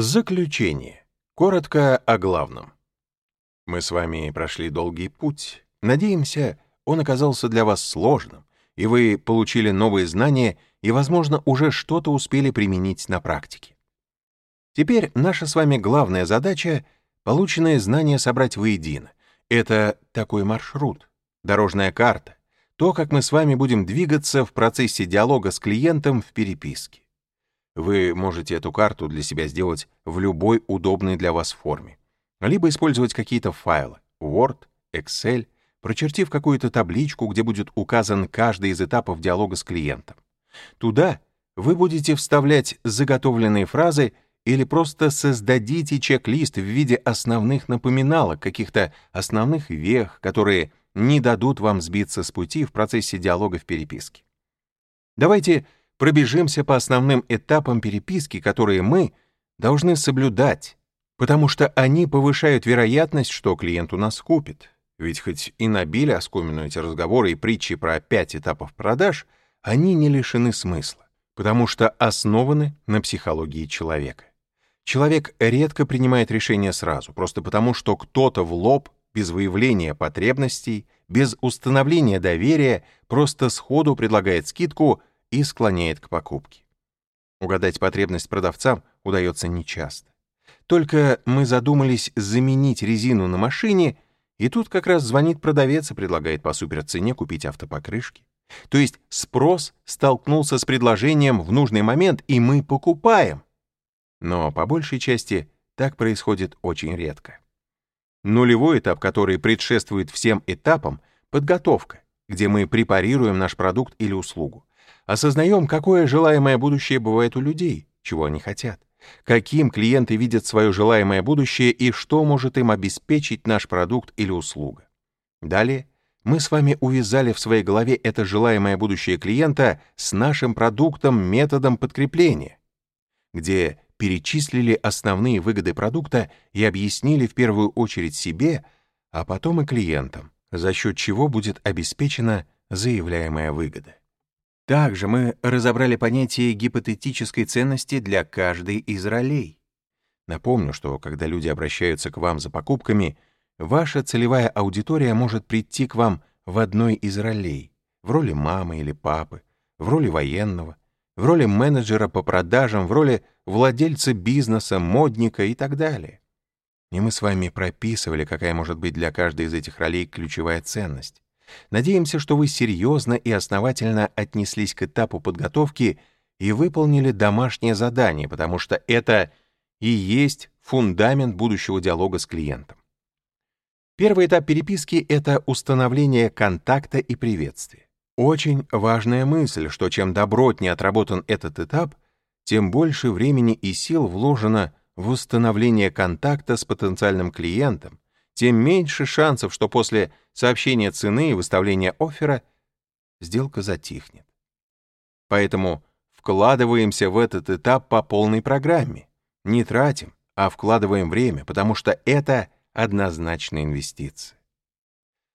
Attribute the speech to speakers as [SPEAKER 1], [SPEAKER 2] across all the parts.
[SPEAKER 1] Заключение. Коротко о главном. Мы с вами прошли долгий путь. Надеемся, он оказался для вас сложным, и вы получили новые знания и, возможно, уже что-то успели применить на практике. Теперь наша с вами главная задача — полученные знания собрать воедино. Это такой маршрут, дорожная карта, то, как мы с вами будем двигаться в процессе диалога с клиентом в переписке. Вы можете эту карту для себя сделать в любой удобной для вас форме. Либо использовать какие-то файлы Word, Excel, прочертив какую-то табличку, где будет указан каждый из этапов диалога с клиентом. Туда вы будете вставлять заготовленные фразы или просто создадите чек-лист в виде основных напоминалок, каких-то основных вех, которые не дадут вам сбиться с пути в процессе диалога в переписке. Давайте пробежимся по основным этапам переписки, которые мы должны соблюдать, потому что они повышают вероятность, что клиент у нас купит. Ведь хоть и набили оскомину эти разговоры и притчи про пять этапов продаж, они не лишены смысла, потому что основаны на психологии человека. Человек редко принимает решение сразу, просто потому что кто-то в лоб, без выявления потребностей, без установления доверия, просто сходу предлагает скидку и склоняет к покупке. Угадать потребность продавцам удается нечасто. Только мы задумались заменить резину на машине, и тут как раз звонит продавец и предлагает по суперцене купить автопокрышки. То есть спрос столкнулся с предложением в нужный момент, и мы покупаем. Но по большей части так происходит очень редко. Нулевой этап, который предшествует всем этапам — подготовка, где мы препарируем наш продукт или услугу. Осознаем, какое желаемое будущее бывает у людей, чего они хотят, каким клиенты видят свое желаемое будущее и что может им обеспечить наш продукт или услуга. Далее мы с вами увязали в своей голове это желаемое будущее клиента с нашим продуктом методом подкрепления, где перечислили основные выгоды продукта и объяснили в первую очередь себе, а потом и клиентам, за счет чего будет обеспечена заявляемая выгода. Также мы разобрали понятие гипотетической ценности для каждой из ролей. Напомню, что когда люди обращаются к вам за покупками, ваша целевая аудитория может прийти к вам в одной из ролей, в роли мамы или папы, в роли военного, в роли менеджера по продажам, в роли владельца бизнеса, модника и так далее. И мы с вами прописывали, какая может быть для каждой из этих ролей ключевая ценность. Надеемся, что вы серьезно и основательно отнеслись к этапу подготовки и выполнили домашнее задание, потому что это и есть фундамент будущего диалога с клиентом. Первый этап переписки — это установление контакта и приветствия. Очень важная мысль, что чем добротнее отработан этот этап, тем больше времени и сил вложено в установление контакта с потенциальным клиентом, тем меньше шансов, что после сообщения цены и выставления оффера сделка затихнет. Поэтому вкладываемся в этот этап по полной программе. Не тратим, а вкладываем время, потому что это однозначная инвестиция.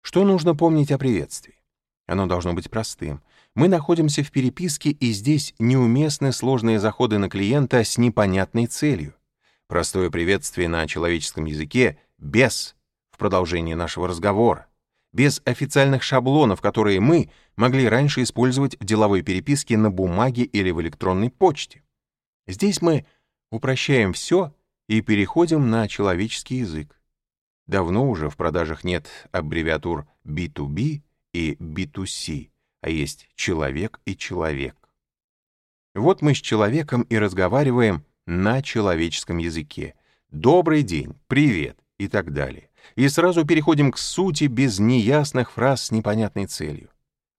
[SPEAKER 1] Что нужно помнить о приветствии? Оно должно быть простым. Мы находимся в переписке, и здесь неуместны сложные заходы на клиента с непонятной целью. Простое приветствие на человеческом языке без в продолжении нашего разговора, без официальных шаблонов, которые мы могли раньше использовать в деловой переписке на бумаге или в электронной почте. Здесь мы упрощаем все и переходим на человеческий язык. Давно уже в продажах нет аббревиатур B2B и B2C, а есть человек и человек. Вот мы с человеком и разговариваем на человеческом языке. Добрый день, привет и так далее и сразу переходим к сути без неясных фраз с непонятной целью.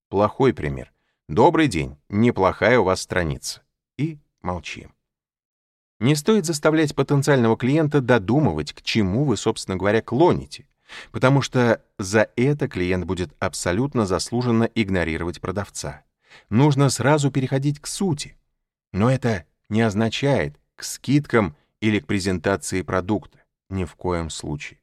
[SPEAKER 1] Плохой пример. «Добрый день, неплохая у вас страница». И молчим. Не стоит заставлять потенциального клиента додумывать, к чему вы, собственно говоря, клоните, потому что за это клиент будет абсолютно заслуженно игнорировать продавца. Нужно сразу переходить к сути. Но это не означает к скидкам или к презентации продукта. Ни в коем случае.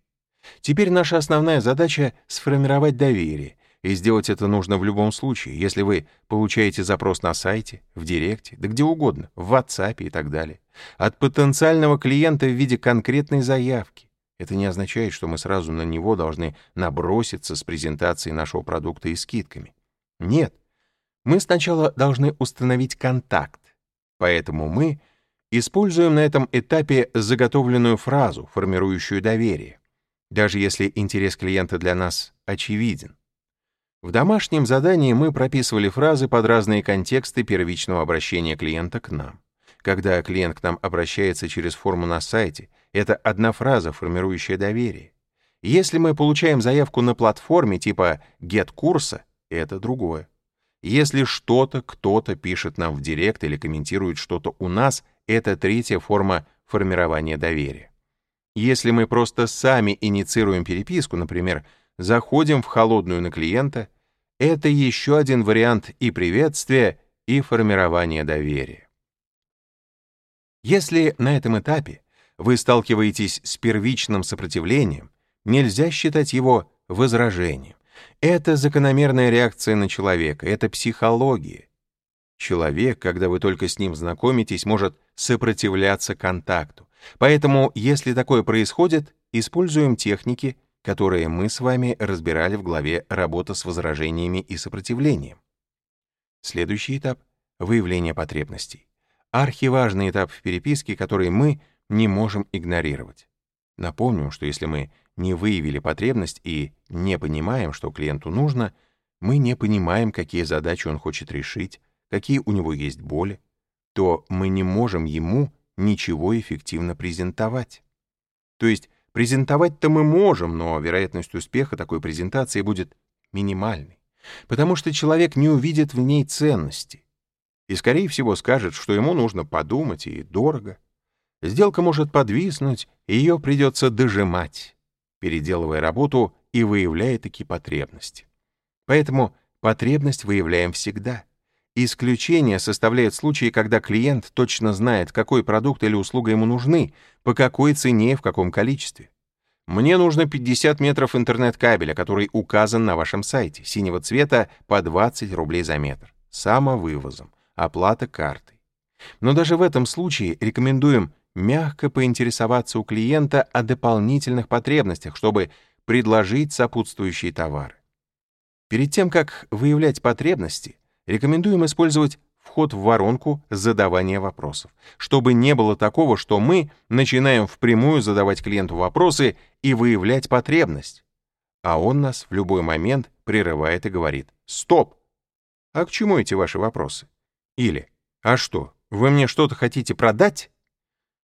[SPEAKER 1] Теперь наша основная задача — сформировать доверие, И сделать это нужно в любом случае, если вы получаете запрос на сайте, в директе, да где угодно, в WhatsApp и так далее, от потенциального клиента в виде конкретной заявки. Это не означает, что мы сразу на него должны наброситься с презентацией нашего продукта и скидками. Нет. Мы сначала должны установить контакт. Поэтому мы используем на этом этапе заготовленную фразу, формирующую доверие, даже если интерес клиента для нас очевиден. В домашнем задании мы прописывали фразы под разные контексты первичного обращения клиента к нам. Когда клиент к нам обращается через форму на сайте, это одна фраза, формирующая доверие. Если мы получаем заявку на платформе типа get-курса, это другое. Если что-то кто-то пишет нам в директ или комментирует что-то у нас, это третья форма формирования доверия. Если мы просто сами инициируем переписку, например, заходим в холодную на клиента, это еще один вариант и приветствия, и формирования доверия. Если на этом этапе вы сталкиваетесь с первичным сопротивлением, нельзя считать его возражением. Это закономерная реакция на человека, это психология. Человек, когда вы только с ним знакомитесь, может сопротивляться контакту. Поэтому, если такое происходит, используем техники, которые мы с вами разбирали в главе «Работа с возражениями и сопротивлением». Следующий этап — выявление потребностей. Архиважный этап в переписке, который мы не можем игнорировать. Напомню, что если мы не выявили потребность и не понимаем, что клиенту нужно, мы не понимаем, какие задачи он хочет решить, какие у него есть боли, то мы не можем ему ничего эффективно презентовать. То есть Презентовать-то мы можем, но вероятность успеха такой презентации будет минимальной, потому что человек не увидит в ней ценности и, скорее всего, скажет, что ему нужно подумать и дорого. Сделка может подвиснуть, и ее придется дожимать, переделывая работу и выявляя такие потребности. Поэтому потребность выявляем всегда — Исключение составляют случаи, когда клиент точно знает, какой продукт или услуга ему нужны, по какой цене и в каком количестве. Мне нужно 50 метров интернет-кабеля, который указан на вашем сайте, синего цвета по 20 рублей за метр, самовывозом, оплата картой. Но даже в этом случае рекомендуем мягко поинтересоваться у клиента о дополнительных потребностях, чтобы предложить сопутствующие товары. Перед тем, как выявлять потребности, рекомендуем использовать вход в воронку задавания вопросов, чтобы не было такого, что мы начинаем впрямую задавать клиенту вопросы и выявлять потребность, а он нас в любой момент прерывает и говорит «Стоп! А к чему эти ваши вопросы?» Или «А что, вы мне что-то хотите продать?»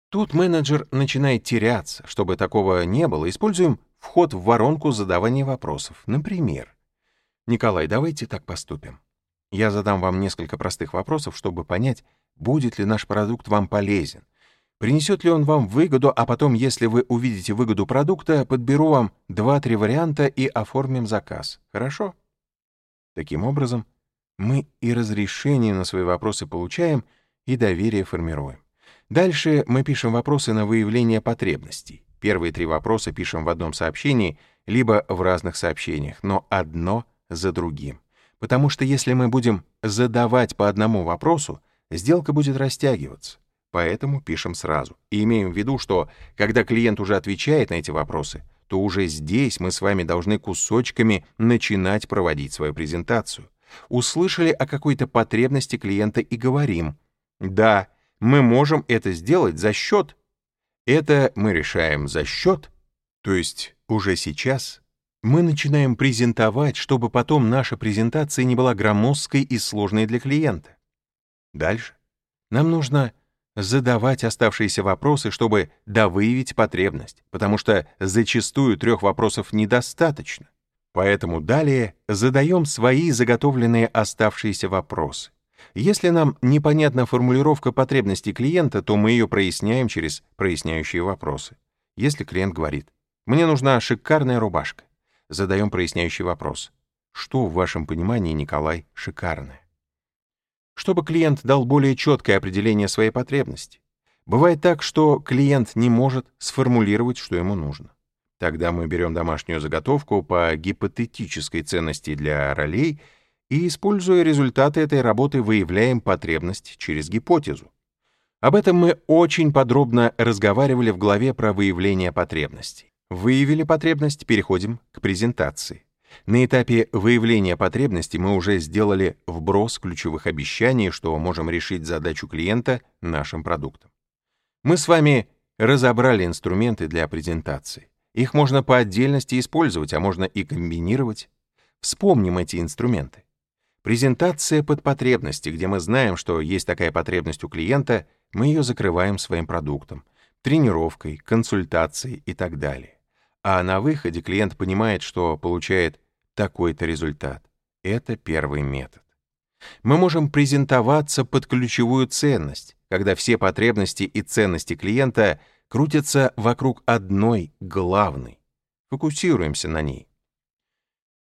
[SPEAKER 1] Тут менеджер начинает теряться. Чтобы такого не было, используем вход в воронку задавания вопросов. Например, «Николай, давайте так поступим. Я задам вам несколько простых вопросов, чтобы понять, будет ли наш продукт вам полезен, принесет ли он вам выгоду, а потом, если вы увидите выгоду продукта, подберу вам 2-3 варианта и оформим заказ. Хорошо? Таким образом, мы и разрешение на свои вопросы получаем, и доверие формируем. Дальше мы пишем вопросы на выявление потребностей. Первые три вопроса пишем в одном сообщении, либо в разных сообщениях, но одно за другим. Потому что если мы будем задавать по одному вопросу, сделка будет растягиваться. Поэтому пишем сразу. И имеем в виду, что когда клиент уже отвечает на эти вопросы, то уже здесь мы с вами должны кусочками начинать проводить свою презентацию. Услышали о какой-то потребности клиента и говорим, да, мы можем это сделать за счет. Это мы решаем за счет, то есть уже сейчас мы начинаем презентовать, чтобы потом наша презентация не была громоздкой и сложной для клиента. Дальше. Нам нужно задавать оставшиеся вопросы, чтобы довыявить потребность, потому что зачастую трех вопросов недостаточно. Поэтому далее задаем свои заготовленные оставшиеся вопросы. Если нам непонятна формулировка потребностей клиента, то мы ее проясняем через проясняющие вопросы. Если клиент говорит «Мне нужна шикарная рубашка», задаем проясняющий вопрос. Что в вашем понимании, Николай, шикарное? Чтобы клиент дал более четкое определение своей потребности. Бывает так, что клиент не может сформулировать, что ему нужно. Тогда мы берем домашнюю заготовку по гипотетической ценности для ролей и, используя результаты этой работы, выявляем потребность через гипотезу. Об этом мы очень подробно разговаривали в главе про выявление потребностей. Выявили потребность, переходим к презентации. На этапе выявления потребности мы уже сделали вброс ключевых обещаний, что можем решить задачу клиента нашим продуктом. Мы с вами разобрали инструменты для презентации. Их можно по отдельности использовать, а можно и комбинировать. Вспомним эти инструменты. Презентация под потребности, где мы знаем, что есть такая потребность у клиента, мы ее закрываем своим продуктом, тренировкой, консультацией и так далее. А на выходе клиент понимает, что получает такой-то результат. Это первый метод. Мы можем презентоваться под ключевую ценность, когда все потребности и ценности клиента крутятся вокруг одной главной. Фокусируемся на ней.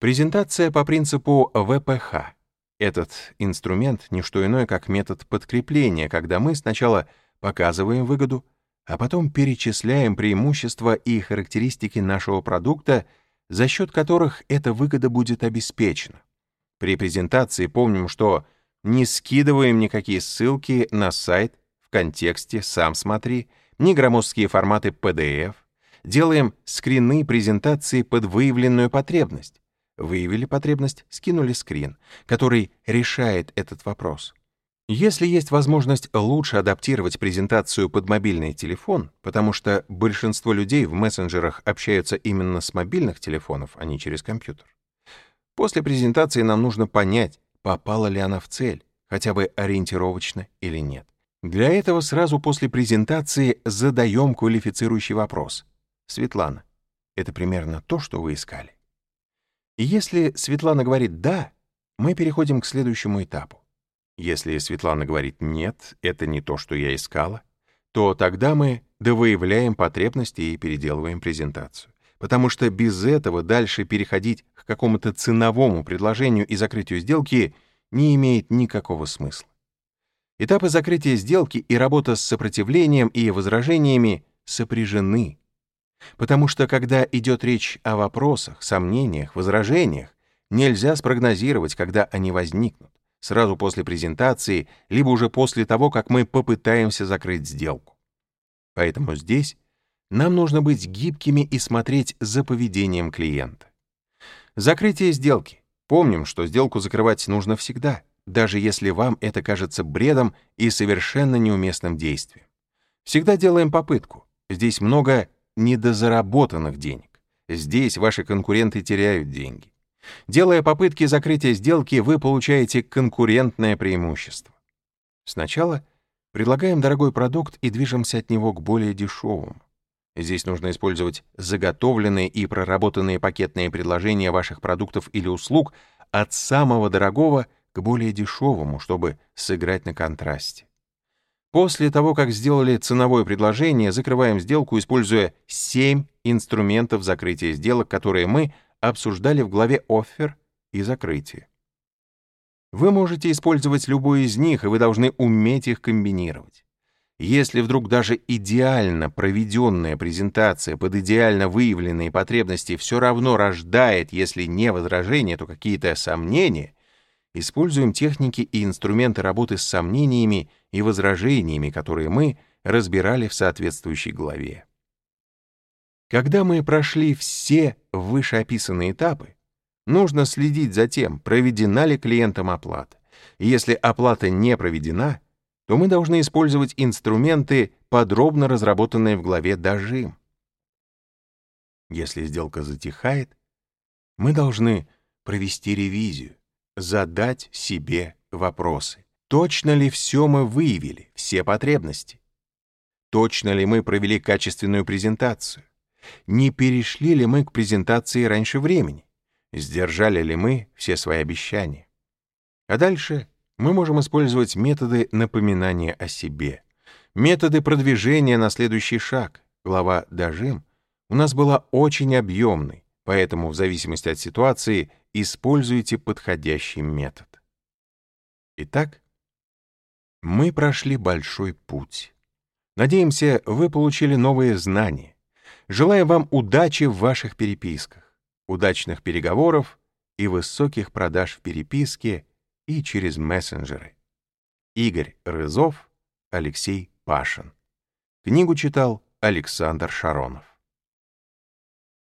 [SPEAKER 1] Презентация по принципу ВПХ. Этот инструмент — не что иное, как метод подкрепления, когда мы сначала показываем выгоду, а потом перечисляем преимущества и характеристики нашего продукта, за счет которых эта выгода будет обеспечена. При презентации помним, что не скидываем никакие ссылки на сайт в контексте «сам смотри», ни громоздкие форматы PDF, делаем скрины презентации под выявленную потребность. Выявили потребность, скинули скрин, который решает этот вопрос. Если есть возможность лучше адаптировать презентацию под мобильный телефон, потому что большинство людей в мессенджерах общаются именно с мобильных телефонов, а не через компьютер, после презентации нам нужно понять, попала ли она в цель, хотя бы ориентировочно или нет. Для этого сразу после презентации задаем квалифицирующий вопрос. Светлана, это примерно то, что вы искали? Если Светлана говорит «да», мы переходим к следующему этапу. Если Светлана говорит «нет, это не то, что я искала», то тогда мы довыявляем потребности и переделываем презентацию. Потому что без этого дальше переходить к какому-то ценовому предложению и закрытию сделки не имеет никакого смысла. Этапы закрытия сделки и работа с сопротивлением и возражениями сопряжены. Потому что когда идет речь о вопросах, сомнениях, возражениях, нельзя спрогнозировать, когда они возникнут, сразу после презентации, либо уже после того, как мы попытаемся закрыть сделку. Поэтому здесь нам нужно быть гибкими и смотреть за поведением клиента. Закрытие сделки. Помним, что сделку закрывать нужно всегда, даже если вам это кажется бредом и совершенно неуместным действием. Всегда делаем попытку. Здесь много недозаработанных денег. Здесь ваши конкуренты теряют деньги. Делая попытки закрытия сделки, вы получаете конкурентное преимущество. Сначала предлагаем дорогой продукт и движемся от него к более дешевому. Здесь нужно использовать заготовленные и проработанные пакетные предложения ваших продуктов или услуг от самого дорогого к более дешевому, чтобы сыграть на контрасте. После того, как сделали ценовое предложение, закрываем сделку, используя 7 инструментов закрытия сделок, которые мы обсуждали в главе «Оффер» и «Закрытие». Вы можете использовать любой из них, и вы должны уметь их комбинировать. Если вдруг даже идеально проведенная презентация под идеально выявленные потребности все равно рождает, если не возражения, то какие-то сомнения, используем техники и инструменты работы с сомнениями и возражениями, которые мы разбирали в соответствующей главе. Когда мы прошли все вышеописанные этапы, нужно следить за тем, проведена ли клиентом оплата. Если оплата не проведена, то мы должны использовать инструменты, подробно разработанные в главе «Дожим». Если сделка затихает, мы должны провести ревизию, задать себе вопросы. Точно ли все мы выявили, все потребности? Точно ли мы провели качественную презентацию? Не перешли ли мы к презентации раньше времени? Сдержали ли мы все свои обещания? А дальше мы можем использовать методы напоминания о себе, методы продвижения на следующий шаг. Глава «Дожим» у нас была очень объемной, поэтому в зависимости от ситуации используйте подходящий метод. Итак, мы прошли большой путь. Надеемся, вы получили новые знания. Желаю вам удачи в ваших переписках, удачных переговоров и высоких продаж в переписке и через мессенджеры. Игорь Рызов, Алексей Пашин. Книгу читал Александр Шаронов.